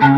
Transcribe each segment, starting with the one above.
Thank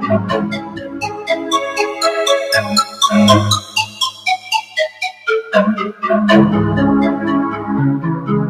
Thank you.